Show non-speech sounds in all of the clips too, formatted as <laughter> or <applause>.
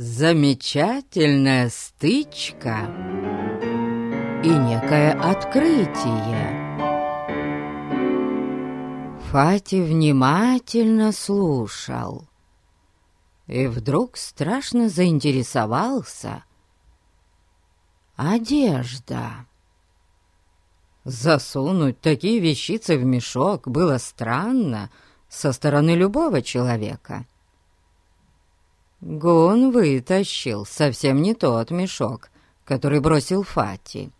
замечательная стычка и некое открытие. Фати внимательно слушал и вдруг страшно заинтересовался. Одежда. Засунуть такие вещицы в мешок было странно со стороны любого человека. Гун вытащил совсем не тот мешок, который бросил Фати.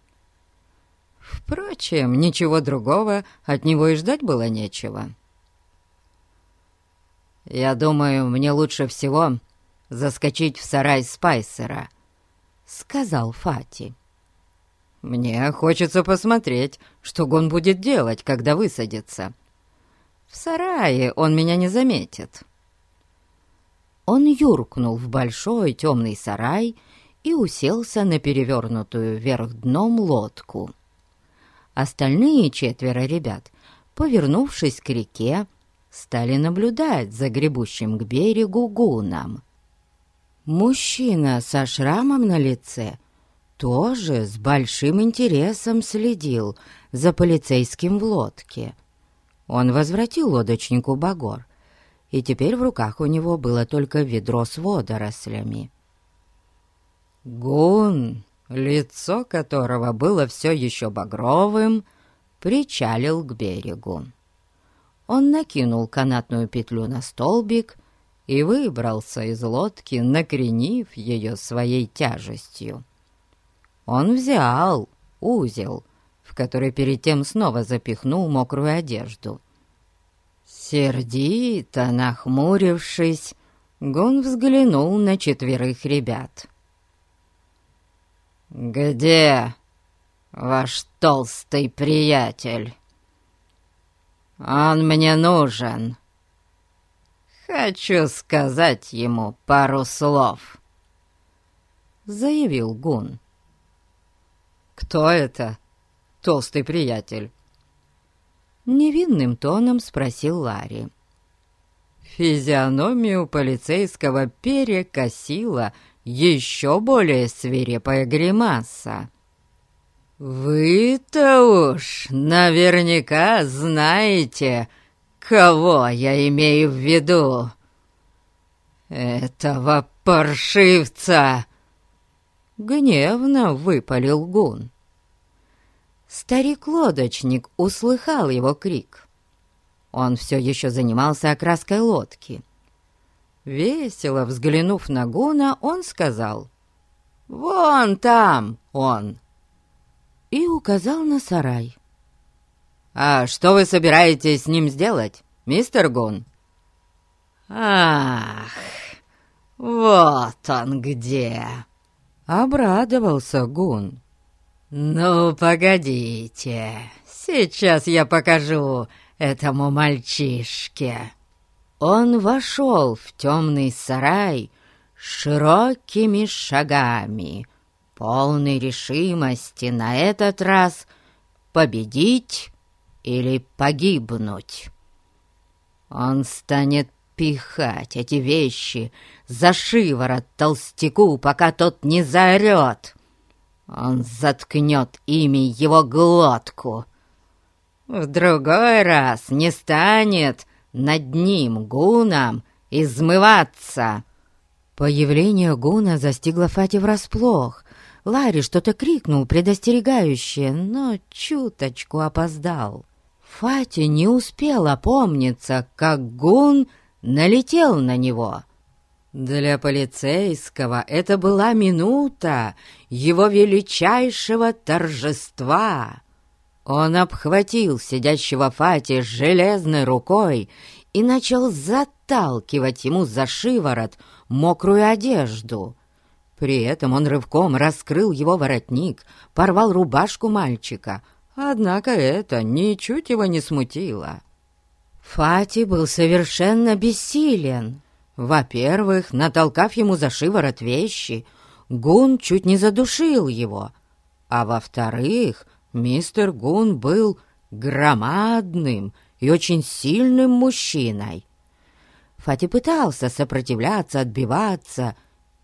Впрочем, ничего другого от него и ждать было нечего. «Я думаю, мне лучше всего заскочить в сарай Спайсера», — сказал Фати. «Мне хочется посмотреть, что он будет делать, когда высадится. В сарае он меня не заметит». Он юркнул в большой темный сарай и уселся на перевернутую вверх дном лодку. Остальные четверо ребят, повернувшись к реке, стали наблюдать за гребущим к берегу гуном. Мужчина со шрамом на лице тоже с большим интересом следил за полицейским в лодке. Он возвратил лодочнику Багор, и теперь в руках у него было только ведро с водорослями. Гун лицо которого было все еще багровым, причалил к берегу. Он накинул канатную петлю на столбик и выбрался из лодки, накренив ее своей тяжестью. Он взял узел, в который перед тем снова запихнул мокрую одежду. Сердито нахмурившись, Гун взглянул на четверых ребят — «Где ваш толстый приятель? Он мне нужен. Хочу сказать ему пару слов», — заявил Гун. «Кто это, толстый приятель?» Невинным тоном спросил Ларри. Физиономию полицейского перекосила еще более свирепая гримаса. «Вы-то уж наверняка знаете, кого я имею в виду. Этого паршивца!» Гневно выпалил гун. Старик-лодочник услыхал его крик. Он все еще занимался окраской лодки. Весело взглянув на Гуна, он сказал «Вон там он!» и указал на сарай. «А что вы собираетесь с ним сделать, мистер Гун?» «Ах, вот он где!» — обрадовался Гун. «Ну, погодите, сейчас я покажу этому мальчишке». Он вошел в темный сарай широкими шагами, полной решимости на этот раз победить или погибнуть. Он станет пихать эти вещи за шиворот толстяку, пока тот не заорет. Он заткнет ими его глотку. В другой раз не станет над ним, гуном, измываться!» Появление гуна застигло Фати врасплох. Ларри что-то крикнул предостерегающе, но чуточку опоздал. Фати не успел опомниться, как гун налетел на него. Для полицейского это была минута его величайшего торжества. Он обхватил сидящего Фати железной рукой и начал заталкивать ему за шиворот мокрую одежду. При этом он рывком раскрыл его воротник, порвал рубашку мальчика, однако это ничуть его не смутило. Фати был совершенно бессилен. Во-первых, натолкав ему за шиворот вещи, Гун чуть не задушил его, а во-вторых, Мистер Гун был громадным и очень сильным мужчиной. Фати пытался сопротивляться, отбиваться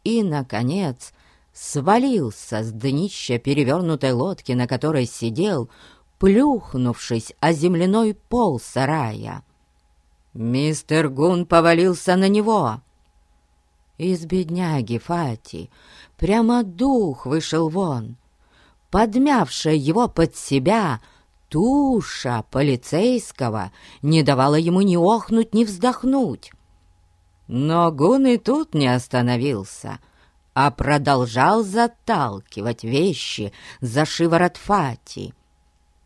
и, наконец, свалился с днища перевернутой лодки, на которой сидел, плюхнувшись о земляной пол сарая. Мистер Гун повалился на него. Из бедняги Фати прямо дух вышел вон. Подмявшая его под себя, туша полицейского не давала ему ни охнуть, ни вздохнуть. Но Гун и тут не остановился, а продолжал заталкивать вещи за шиворот Фати.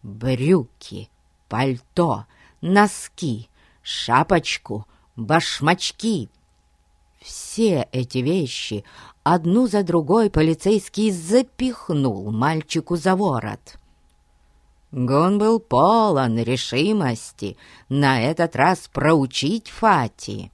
Брюки, пальто, носки, шапочку, башмачки. Все эти вещи одну за другой полицейский запихнул мальчику за ворот. Гон был полон решимости на этот раз проучить Фати.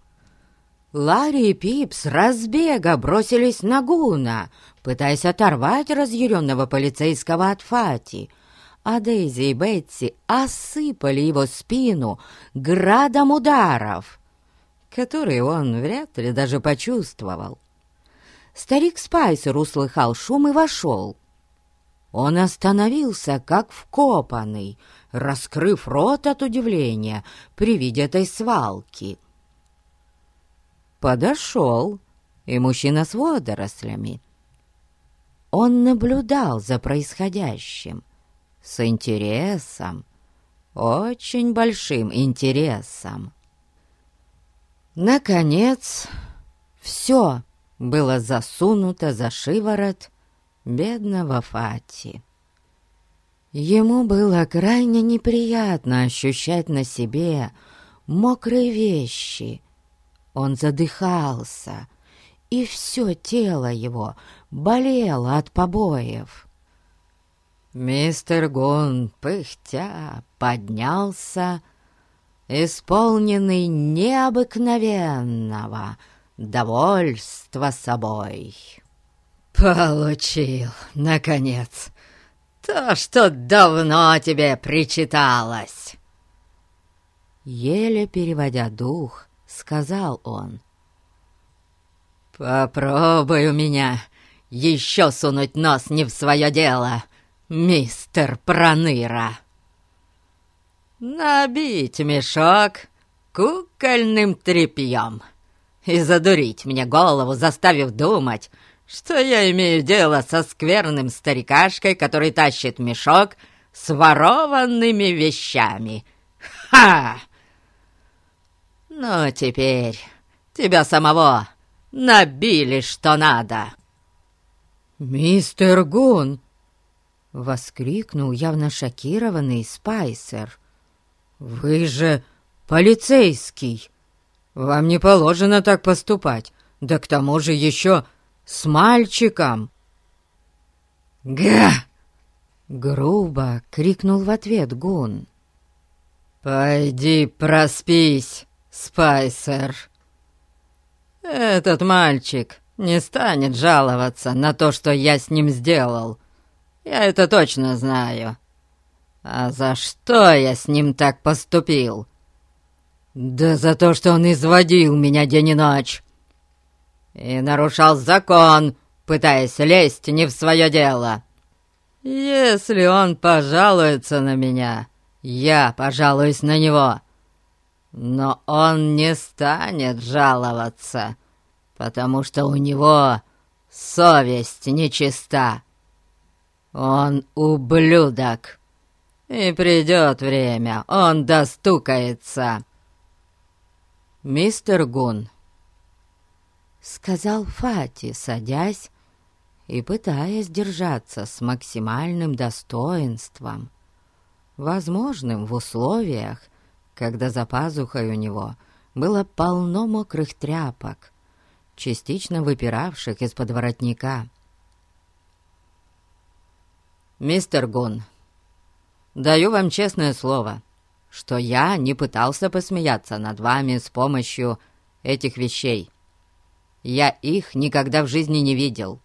Ларри и Пип с разбега бросились на Гуна, пытаясь оторвать разъяренного полицейского от Фати — а Дейзи и Бетси осыпали его спину градом ударов, которые он вряд ли даже почувствовал. Старик Спайсер услыхал шум и вошел. Он остановился, как вкопанный, раскрыв рот от удивления при виде этой свалки. Подошел и мужчина с водорослями. Он наблюдал за происходящим — с интересом, очень большим интересом. Наконец, все было засунуто за шиворот бедного Фати. Ему было крайне неприятно ощущать на себе мокрые вещи. Он задыхался, и все тело его болело от побоев. Мистер Гун, пыхтя, поднялся, исполненный необыкновенного довольства собой. «Получил, наконец, то, что давно тебе причиталось!» Еле переводя дух, сказал он. «Попробуй у меня еще сунуть нос не в свое дело!» Мистер Проныра. Набить мешок кукольным тряпьем и задурить мне голову, заставив думать, что я имею дело со скверным старикашкой, который тащит мешок с ворованными вещами. Ха! Ну, теперь тебя самого набили что надо. «Мистер Гун!» Воскликнул явно шокированный Спайсер. «Вы же полицейский! Вам не положено так поступать, да к тому же еще с мальчиком!» «Га!» — грубо крикнул в ответ Гун. «Пойди проспись, Спайсер!» «Этот мальчик не станет жаловаться на то, что я с ним сделал!» Я это точно знаю. А за что я с ним так поступил? Да за то, что он изводил меня день и ночь. И нарушал закон, пытаясь лезть не в свое дело. Если он пожалуется на меня, я пожалуюсь на него. Но он не станет жаловаться, потому что у него совесть нечиста. Он ублюдок. И придет время, он достукается. Мистер Гун, сказал Фати, садясь и пытаясь держаться с максимальным достоинством, возможным в условиях, когда за пазухой у него было полно мокрых тряпок, частично выпиравших из-под воротника. «Мистер Гун, даю вам честное слово, что я не пытался посмеяться над вами с помощью этих вещей. Я их никогда в жизни не видел.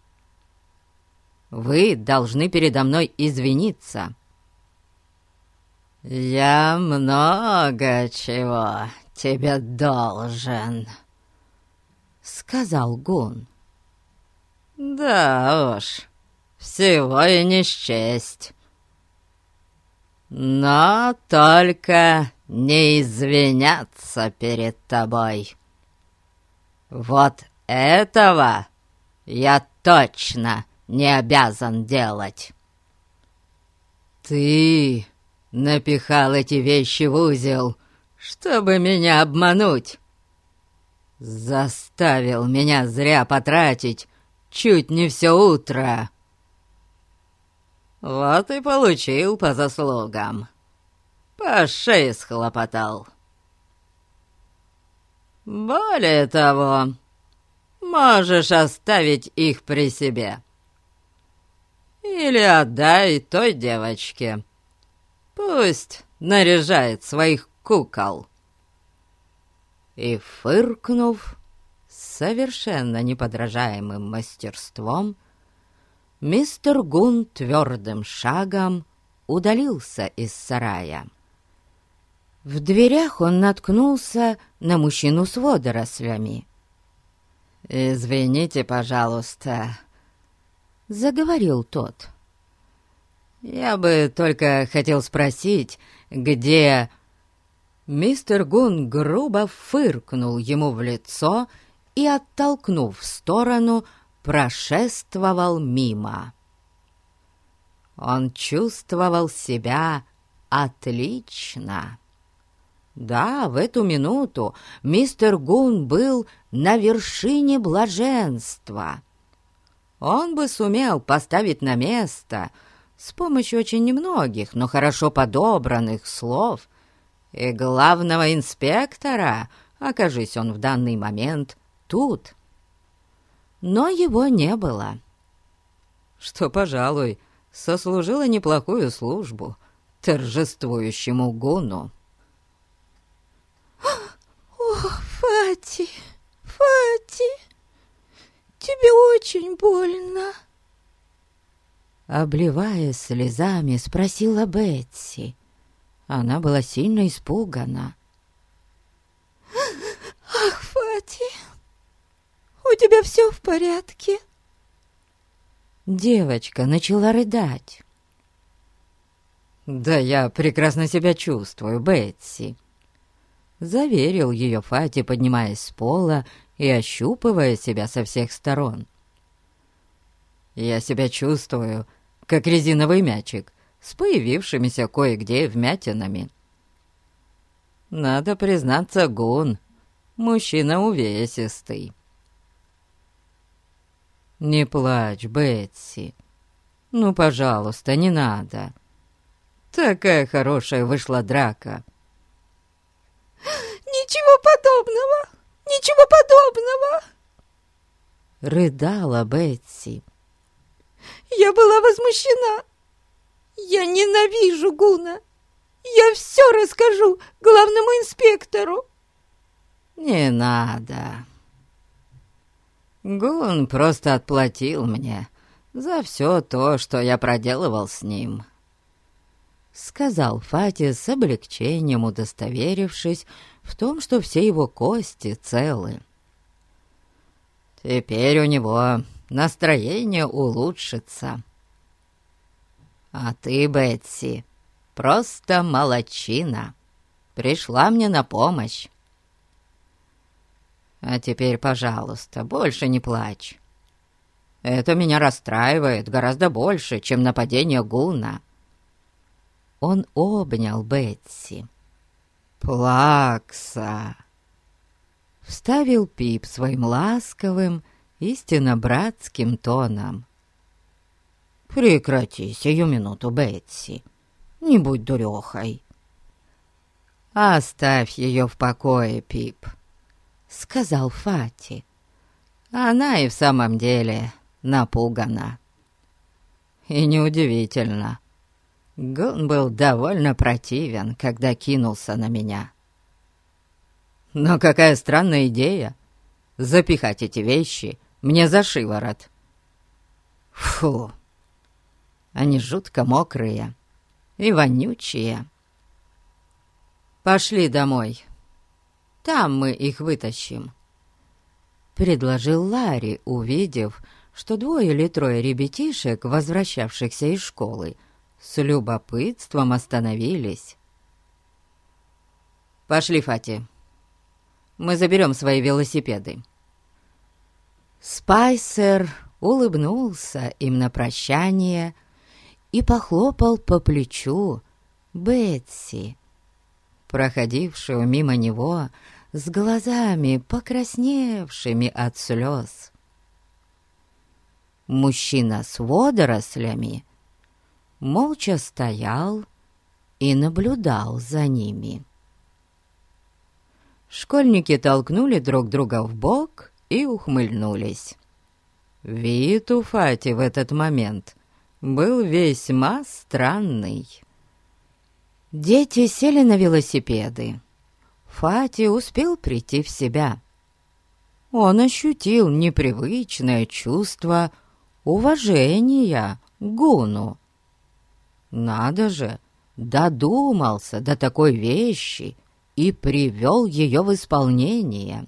Вы должны передо мной извиниться». «Я много чего тебе должен», — сказал Гун. Да уж, всего и не счесть. Но только не извиняться перед тобой. Вот этого я точно не обязан делать. Ты напихал эти вещи в узел, чтобы меня обмануть. Заставил меня зря потратить чуть не все утро. Вот и получил по заслугам. По шее схлопотал. Более того, можешь оставить их при себе. Или отдай той девочке. Пусть наряжает своих кукол. И, фыркнув, совершенно неподражаемым мастерством, мистер Гун твердым шагом удалился из сарая. В дверях он наткнулся на мужчину с водорослями. «Извините, пожалуйста», — заговорил тот. «Я бы только хотел спросить, где...» Мистер Гун грубо фыркнул ему в лицо и, оттолкнув в сторону, прошествовал мимо. Он чувствовал себя отлично. Да, в эту минуту мистер Гун был на вершине блаженства. Он бы сумел поставить на место с помощью очень немногих, но хорошо подобранных слов — и главного инспектора, окажись он в данный момент тут. Но его не было. Что, пожалуй, сослужило неплохую службу торжествующему гуну. «О, Фати, Фати, тебе очень больно!» Обливаясь слезами, спросила Бетси. Она была сильно испугана. «Ах, Фати, у тебя все в порядке?» Девочка начала рыдать. «Да я прекрасно себя чувствую, Бетси», — заверил ее Фати, поднимаясь с пола и ощупывая себя со всех сторон. «Я себя чувствую, как резиновый мячик, с появившимися кое-где вмятинами. Надо признаться, Гун, мужчина увесистый. «Не плачь, Бетси. Ну, пожалуйста, не надо. Такая хорошая вышла драка». <gasps> «Ничего подобного! Ничего подобного!» Рыдала Бетси. «Я была возмущена. «Я ненавижу Гуна! Я все расскажу главному инспектору!» «Не надо. Гун просто отплатил мне за все то, что я проделывал с ним», — сказал Фати с облегчением, удостоверившись в том, что все его кости целы. «Теперь у него настроение улучшится». А ты, Бетси, просто молочина. Пришла мне на помощь. А теперь, пожалуйста, больше не плачь. Это меня расстраивает гораздо больше, чем нападение Гуна. Он обнял Бетси. «Плакса!» Вставил Пип своим ласковым, истинно братским тоном. «Прекрати сию минуту, Бетси. Не будь дурехой». «Оставь ее в покое, Пип», — сказал Фати. «Она и в самом деле напугана». И неудивительно. Гон был довольно противен, когда кинулся на меня. Но какая странная идея — запихать эти вещи мне за шиворот. Фу! Они жутко мокрые и вонючие. «Пошли домой. Там мы их вытащим», — предложил Ларри, увидев, что двое или трое ребятишек, возвращавшихся из школы, с любопытством остановились. «Пошли, Фати. Мы заберем свои велосипеды». Спайсер улыбнулся им на прощание и похлопал по плечу Бетси, проходившую мимо него с глазами, покрасневшими от слез. Мужчина с водорослями молча стоял и наблюдал за ними. Школьники толкнули друг друга в бок и ухмыльнулись. Вид у Фати в этот момент был весьма странный. Дети сели на велосипеды. Фати успел прийти в себя. Он ощутил непривычное чувство уважения к Гуну. Надо же, додумался до такой вещи и привел ее в исполнение.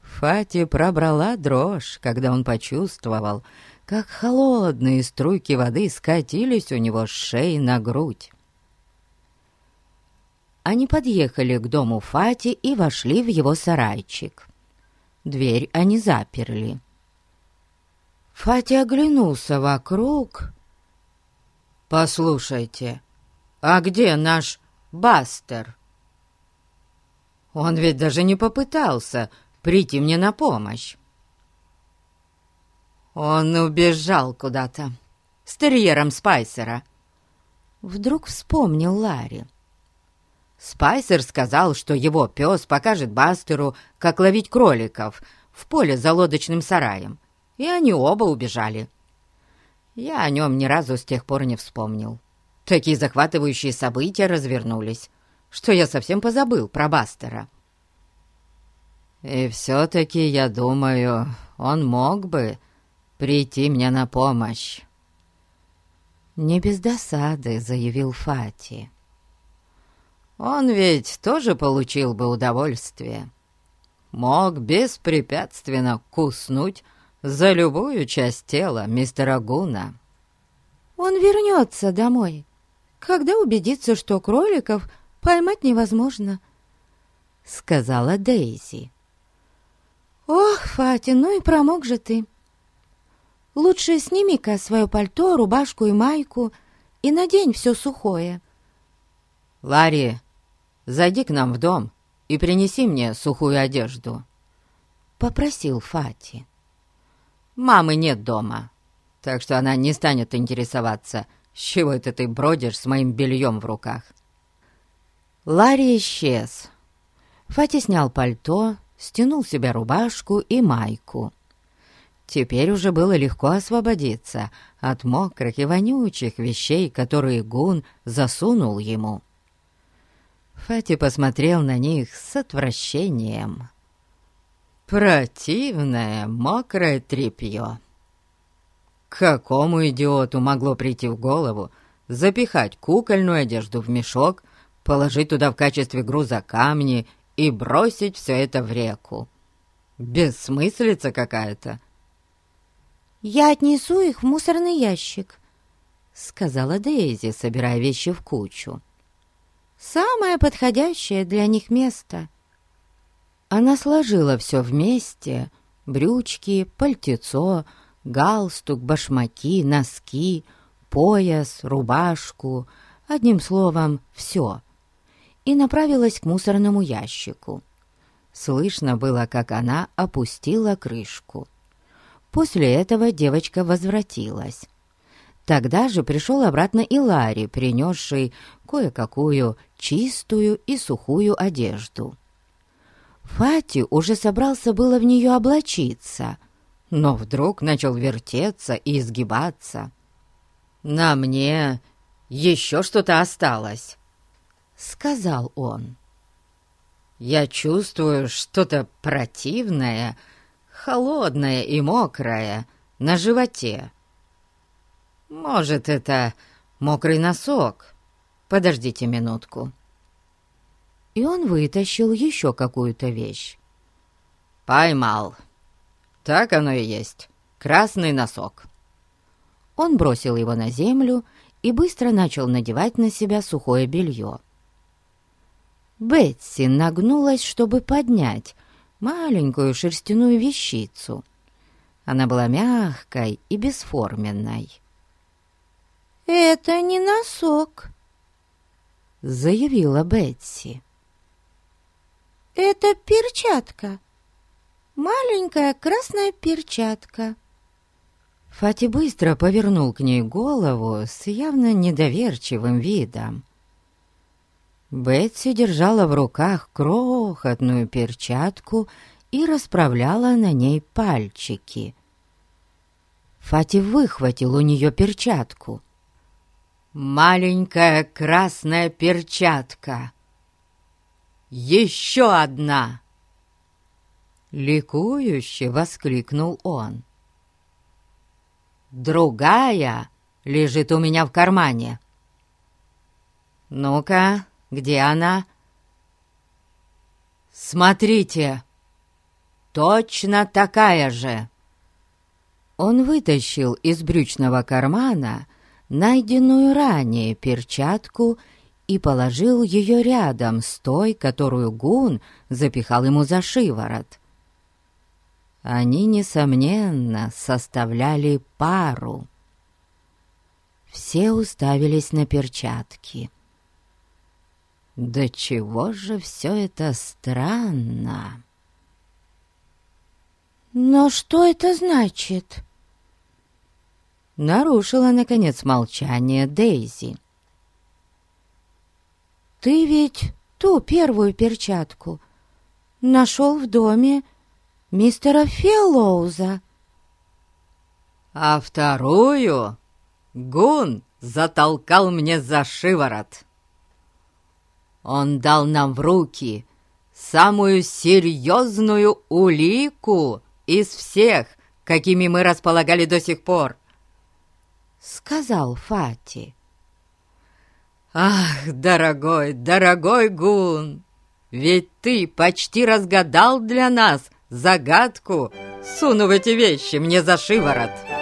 Фати пробрала дрожь, когда он почувствовал, как холодные струйки воды скатились у него с шеи на грудь. Они подъехали к дому Фати и вошли в его сарайчик. Дверь они заперли. Фати оглянулся вокруг. «Послушайте, а где наш Бастер?» Он ведь даже не попытался прийти мне на помощь. Он убежал куда-то с терьером Спайсера. Вдруг вспомнил Ларри. Спайсер сказал, что его пес покажет Бастеру, как ловить кроликов в поле за лодочным сараем, и они оба убежали. Я о нем ни разу с тех пор не вспомнил. Такие захватывающие события развернулись, что я совсем позабыл про Бастера. И все-таки, я думаю, он мог бы прийти мне на помощь. «Не без досады», — заявил Фати. «Он ведь тоже получил бы удовольствие. Мог беспрепятственно куснуть за любую часть тела мистера Гуна». «Он вернется домой, когда убедится, что кроликов поймать невозможно», — сказала Дейзи. «Ох, Фати, ну и промок же ты. Лучше сними-ка свое пальто, рубашку и майку и надень все сухое». «Ларри, зайди к нам в дом и принеси мне сухую одежду», — попросил Фати. «Мамы нет дома, так что она не станет интересоваться, с чего это ты бродишь с моим бельем в руках». Ларри исчез. Фати снял пальто стянул себе рубашку и майку. Теперь уже было легко освободиться от мокрых и вонючих вещей, которые Гун засунул ему. Фати посмотрел на них с отвращением. Противное мокрое тряпье. Какому идиоту могло прийти в голову запихать кукольную одежду в мешок, положить туда в качестве груза камни и бросить все это в реку. Бессмыслица какая-то. «Я отнесу их в мусорный ящик», — сказала Дейзи, собирая вещи в кучу. «Самое подходящее для них место». Она сложила все вместе — брючки, пальтецо, галстук, башмаки, носки, пояс, рубашку, одним словом, все — и направилась к мусорному ящику. Слышно было, как она опустила крышку. После этого девочка возвратилась. Тогда же пришел обратно и Ларри, принесший кое-какую чистую и сухую одежду. Фати уже собрался было в нее облачиться, но вдруг начал вертеться и изгибаться. «На мне еще что-то осталось», — сказал он. «Я чувствую что-то противное, холодное и мокрое на животе. Может, это мокрый носок? Подождите минутку». И он вытащил еще какую-то вещь. «Поймал. Так оно и есть. красный носок». Он бросил его на землю и быстро начал надевать на себя сухое белье. Бетси нагнулась, чтобы поднять маленькую шерстяную вещицу. Она была мягкой и бесформенной. «Это не носок», — заявила Бетси. «Это перчатка. Маленькая красная перчатка». Фати быстро повернул к ней голову с явно недоверчивым видом. Бетси держала в руках крохотную перчатку и расправляла на ней пальчики. Фати выхватил у нее перчатку. «Маленькая красная перчатка! Еще одна!» Ликующе воскликнул он. «Другая лежит у меня в кармане. Ну-ка, где она?» «Смотрите! Точно такая же!» Он вытащил из брючного кармана найденную ранее перчатку и положил ее рядом с той, которую Гун запихал ему за шиворот. Они, несомненно, составляли пару. Все уставились на перчатки. Да чего же все это странно? «Но что это значит?» Нарушила, наконец, молчание Дейзи. «Ты ведь ту первую перчатку нашел в доме мистера Феллоуза». «А вторую Гун затолкал мне за шиворот. Он дал нам в руки самую серьезную улику из всех, какими мы располагали до сих пор сказал Фати. «Ах, дорогой, дорогой Гун, ведь ты почти разгадал для нас загадку, сунув эти вещи мне за шиворот!»